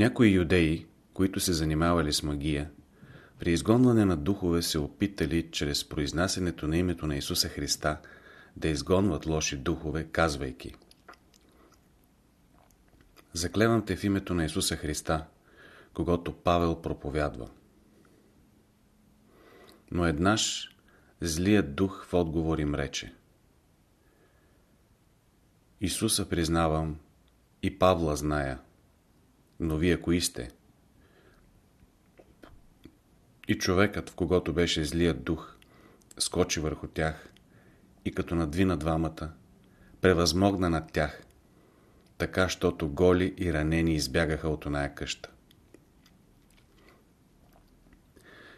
Някои юдеи, които се занимавали с магия, при изгонване на духове се опитали чрез произнасянето на името на Исуса Христа да изгонват лоши духове, казвайки Заклевам те в името на Исуса Христа, когато Павел проповядва. Но еднаш злият дух в отговор им рече Исуса признавам и Павла зная, но вие кои сте? И човекът, в когото беше злият дух, скочи върху тях и като надвина двамата, превъзмогна над тях, така, щото голи и ранени избягаха от оная къща.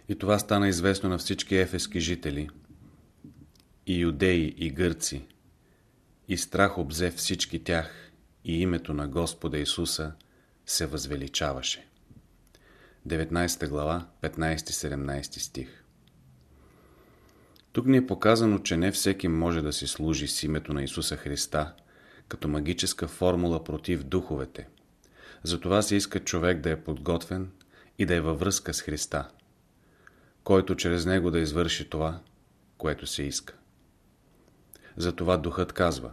И това стана известно на всички ефески жители, и юдеи, и гърци, и страх обзе всички тях, и името на Господа Исуса се възвеличаваше. 19 глава, 15-17 стих Тук ни е показано, че не всеки може да си служи с името на Исуса Христа, като магическа формула против духовете. Затова се иска човек да е подготвен и да е във връзка с Христа, който чрез него да извърши това, което се иска. Затова Духът казва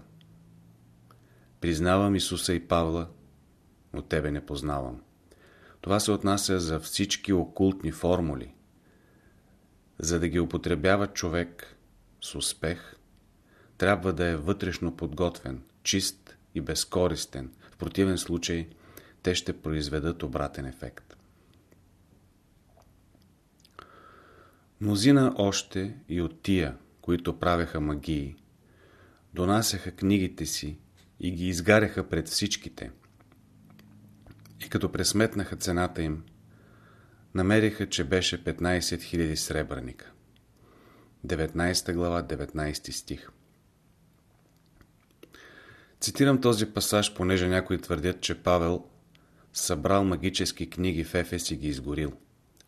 Признавам Исуса и Павла, но Тебе не познавам. Това се отнася за всички окултни формули. За да ги употребява човек с успех, трябва да е вътрешно подготвен, чист и безкористен. В противен случай те ще произведат обратен ефект. Мнозина още и от тия, които правеха магии, донасяха книгите си и ги изгаряха пред всичките. И като пресметнаха цената им, намериха, че беше 15 000 сребърника. 19 глава, 19 стих Цитирам този пасаж, понеже някои твърдят, че Павел събрал магически книги в Ефес и ги изгорил.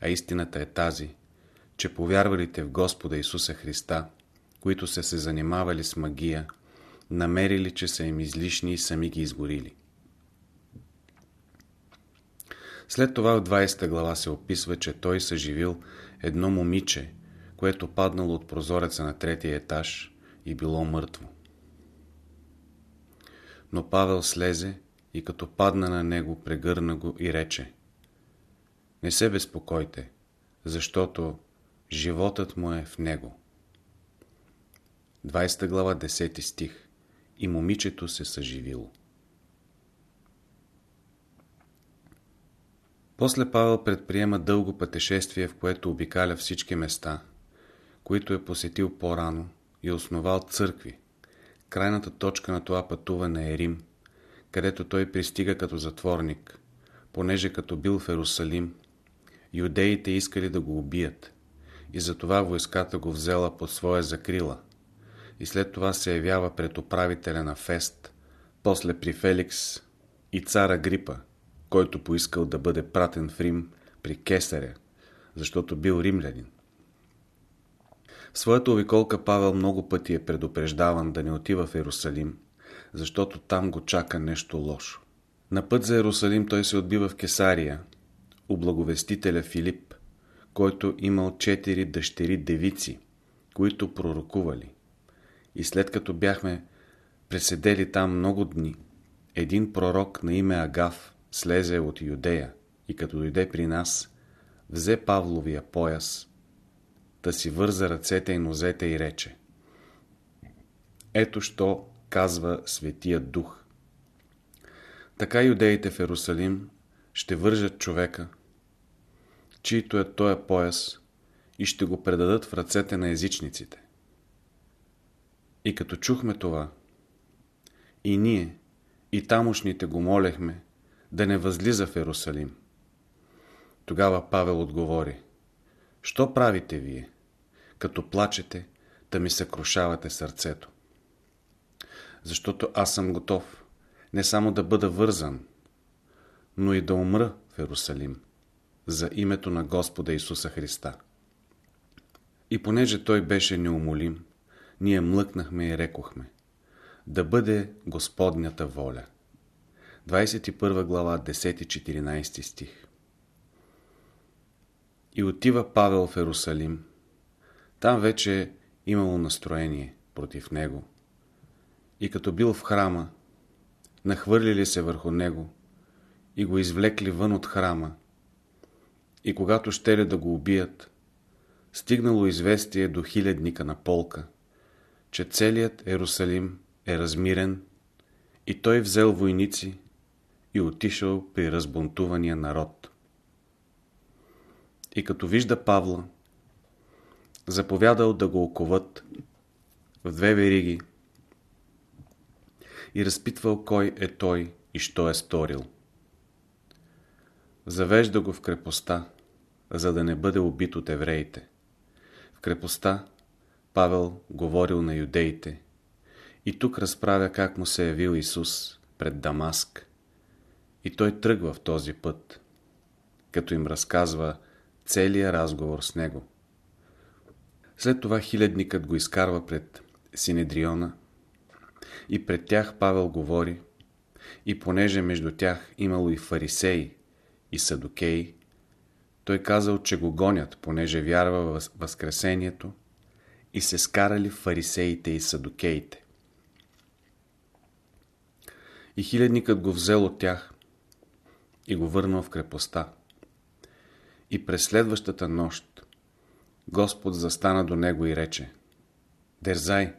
А истината е тази, че повярвалите в Господа Исуса Христа, които са се занимавали с магия, намерили, че са им излишни и сами ги изгорили. След това в 20 глава се описва, че той съживил едно момиче, което паднало от прозореца на третия етаж и било мъртво. Но Павел слезе и като падна на него, прегърна го и рече Не се безпокойте, защото животът му е в него. 20 глава, 10 стих И момичето се съживило. После Павел предприема дълго пътешествие, в което обикаля всички места, които е посетил по-рано и основал църкви, Крайната точка на това пътуване е Рим, където той пристига като затворник, понеже като бил в Ерусалим, юдеите искали да го убият и затова войската го взела под своя закрила и след това се явява пред управителя на Фест, после при Феликс и цара Грипа, който поискал да бъде пратен в Рим при Кесаря, защото бил римлянин. В своята обиколка Павел много пъти е предупреждаван да не отива в Ерусалим, защото там го чака нещо лошо. На път за Ерусалим той се отбива в Кесария, у благовестителя Филип, който имал четири дъщери девици, които пророкували. И след като бяхме преседели там много дни, един пророк на име Агав слезе от Юдея и като дойде при нас, взе Павловия пояс, да си върза ръцете и нозете и рече Ето що казва Светия Дух. Така юдеите в Ерусалим ще вържат човека, чието е този пояс и ще го предадат в ръцете на езичниците. И като чухме това, и ние, и тамошните го молехме да не възлиза в Ерусалим. Тогава Павел отговори – Що правите вие, като плачете, да ми съкрушавате сърцето? Защото аз съм готов не само да бъда вързан, но и да умра в Ерусалим за името на Господа Исуса Христа. И понеже той беше неумолим, ние млъкнахме и рекохме да бъде Господнята воля. 21 глава, 10-14 стих. И отива Павел в Ерусалим. Там вече имало настроение против него. И като бил в храма, нахвърлили се върху него и го извлекли вън от храма. И когато щели да го убият, стигнало известие до хилядника на полка, че целият Ерусалим е размирен и той взел войници и отишъл при разбунтувания народ. И като вижда Павла, заповядал да го оковат в две вериги и разпитвал кой е той и що е сторил. Завежда го в крепостта, за да не бъде убит от евреите. В крепостта Павел говорил на юдеите и тук разправя как му се е явил Исус пред Дамаск. И той тръгва в този път, като им разказва целия разговор с него. След това хилядникът го изкарва пред Синедриона и пред тях Павел говори и понеже между тях имало и фарисеи и садокеи, той казал, че го гонят, понеже вярва в Възкресението и се скарали фарисеите и садокеите. И хилядникът го взел от тях и го върнал в крепостта. И през следващата нощ Господ застана до него и рече Дерзай,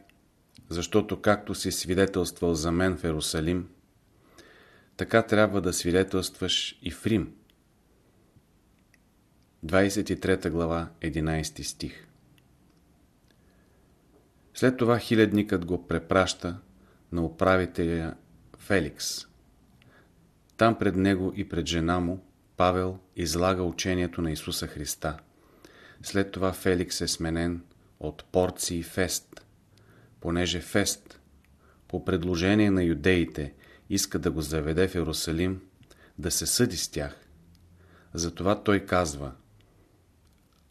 защото както си свидетелствал за мен в Ерусалим, така трябва да свидетелстваш и в Рим. 23 глава, 11 стих След това хилядникът го препраща на управителя Феликс. Там пред него и пред жена му Павел излага учението на Исуса Христа. След това Феликс е сменен от Порций Фест, понеже Фест по предложение на юдеите иска да го заведе в Иерусалим, да се съди с тях. Затова той казва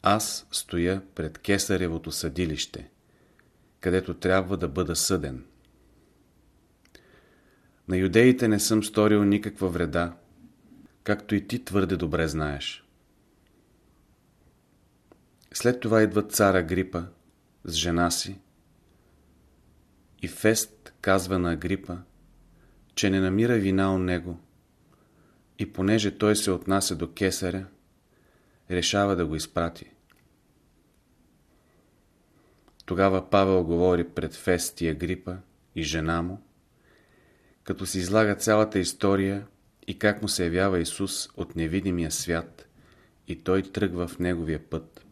Аз стоя пред Кесаревото съдилище, където трябва да бъда съден. На юдеите не съм сторил никаква вреда, както и ти твърде добре знаеш. След това идва цара Грипа с жена си и Фест казва на Агрипа, че не намира вина от него и понеже той се отнася до кесаря, решава да го изпрати. Тогава Павел говори пред Фест и Агрипа и жена му, като се излага цялата история и как му се явява Исус от невидимия свят и той тръгва в неговия път.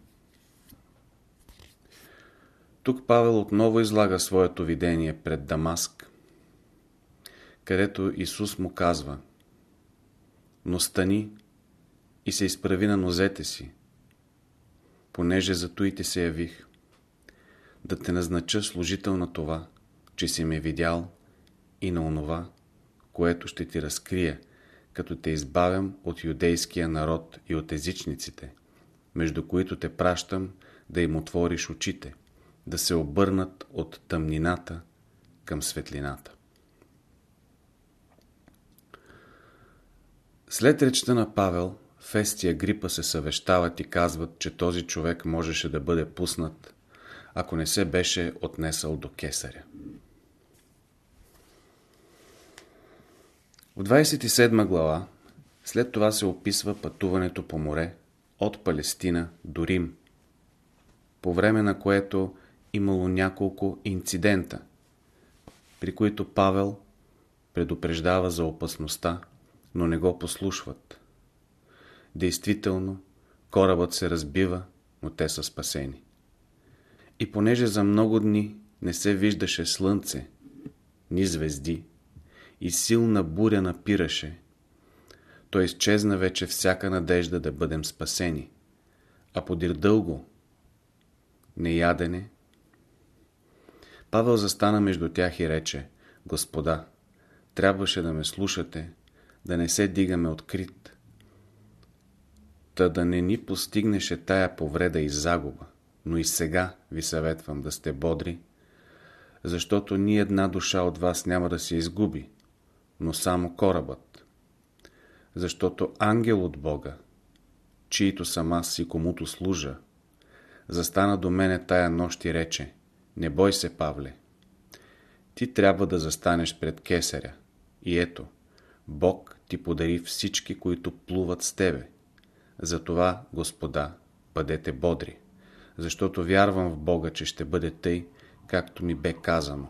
Тук Павел отново излага своето видение пред Дамаск, където Исус му казва Но стани и се изправи на нозете си, понеже за туите се явих, да те назнача служител на това, че си ме видял и на онова, което ще ти разкрия, като те избавям от юдейския народ и от езичниците, между които те пращам да им отвориш очите, да се обърнат от тъмнината към светлината. След речта на Павел, Фестия Грипа се съвещават и казват, че този човек можеше да бъде пуснат, ако не се беше отнесъл до кесаря. В 27 глава след това се описва пътуването по море от Палестина до Рим, по време на което имало няколко инцидента, при които Павел предупреждава за опасността, но не го послушват. Действително, корабът се разбива, но те са спасени. И понеже за много дни не се виждаше слънце, ни звезди, и силна буря напираше, то изчезна вече всяка надежда да бъдем спасени. А подир дълго, неядене, Павел застана между тях и рече, Господа, трябваше да ме слушате, да не се дигаме открит, та да не ни постигнеше тая повреда и загуба, но и сега ви съветвам да сте бодри, защото ни една душа от вас няма да се изгуби, но само корабът. защото ангел от Бога, чието съм аз и комуто служа, застана до мене тая нощ и рече, не бой се, Павле, ти трябва да застанеш пред кесаря. И ето, Бог ти подари всички, които плуват с тебе. Затова, Господа, бъдете бодри, защото вярвам в Бога, че ще бъде тъй, както ми бе казано.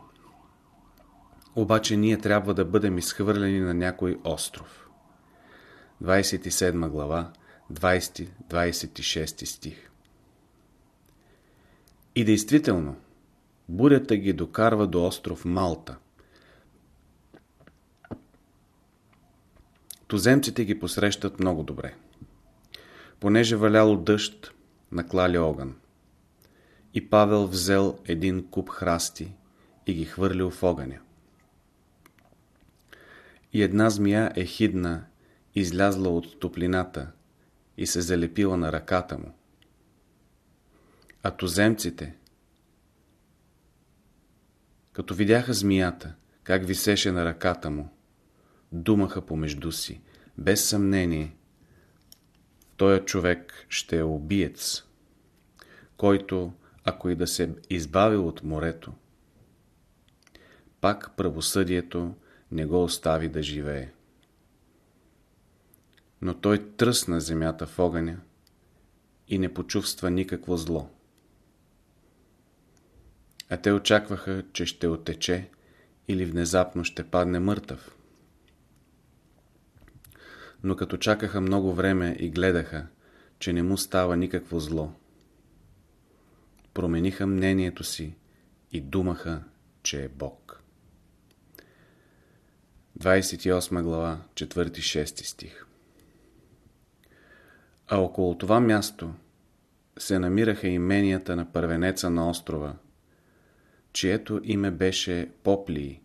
Обаче ние трябва да бъдем изхвърлени на някой остров. 27 глава, 20-26 стих И действително, бурята ги докарва до остров Малта. Туземците ги посрещат много добре. Понеже валяло дъжд, наклали огън. И Павел взел един куп храсти и ги хвърлил в огъня. И една змия е хидна, излязла от топлината и се залепила на ръката му. А туземците, като видяха змията, как висеше на ръката му, думаха помежду си. Без съмнение, този човек ще е убиец, който, ако и да се избавил от морето, пак правосъдието не го остави да живее. Но той тръсна земята в огъня и не почувства никакво зло. А те очакваха, че ще отече или внезапно ще падне мъртъв. Но като чакаха много време и гледаха, че не му става никакво зло, промениха мнението си и думаха, че е Бог. 28 глава, 4-6 стих А около това място се намираха именията на първенеца на острова, чието име беше Поплии,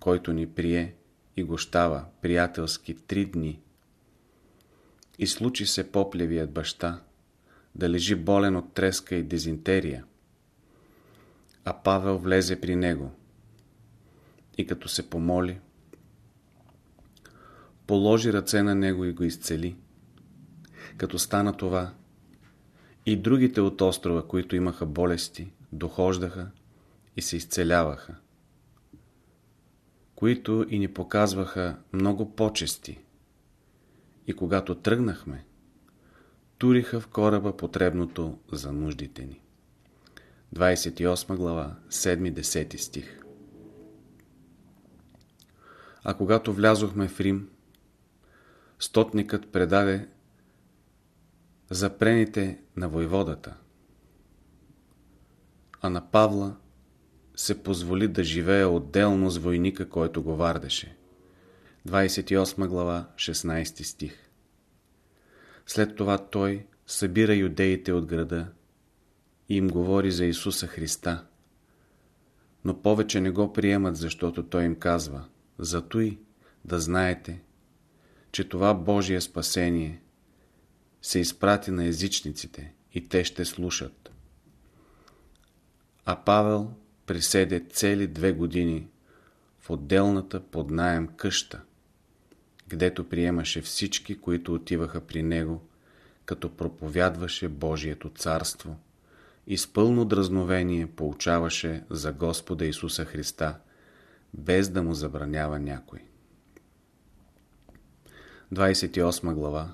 който ни прие и гощава приятелски три дни. И случи се Поплевият баща да лежи болен от треска и дезинтерия, а Павел влезе при него и като се помоли, положи ръце на него и го изцели. Като стана това, и другите от острова, които имаха болести, дохождаха и се изцеляваха, които и ни показваха много почести. И когато тръгнахме, туриха в кораба потребното за нуждите ни. 28 глава, 7-10 стих А когато влязохме в Рим, стотникът предаде запрените на войводата, а на Павла се позволи да живее отделно с войника, който го вардеше. 28 глава, 16 стих. След това той събира юдеите от града и им говори за Исуса Христа, но повече не го приемат, защото той им казва, зато и да знаете, че това Божие спасение се изпрати на езичниците и те ще слушат. А Павел приседе цели две години в отделната под наем къща, гдето приемаше всички, които отиваха при него, като проповядваше Божието царство и с пълно дразновение получаваше за Господа Исуса Христа, без да му забранява някой. 28 глава.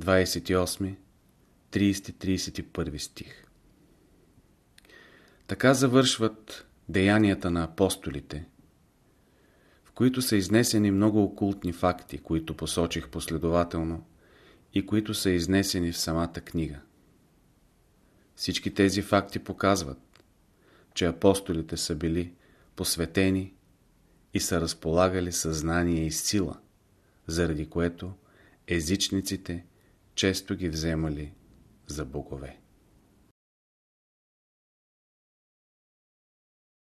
28 30-31 стих. Така завършват деянията на апостолите, в които са изнесени много окултни факти, които посочих последователно и които са изнесени в самата книга. Всички тези факти показват, че апостолите са били посветени и са разполагали съзнание и сила – заради което езичниците често ги вземали за богове.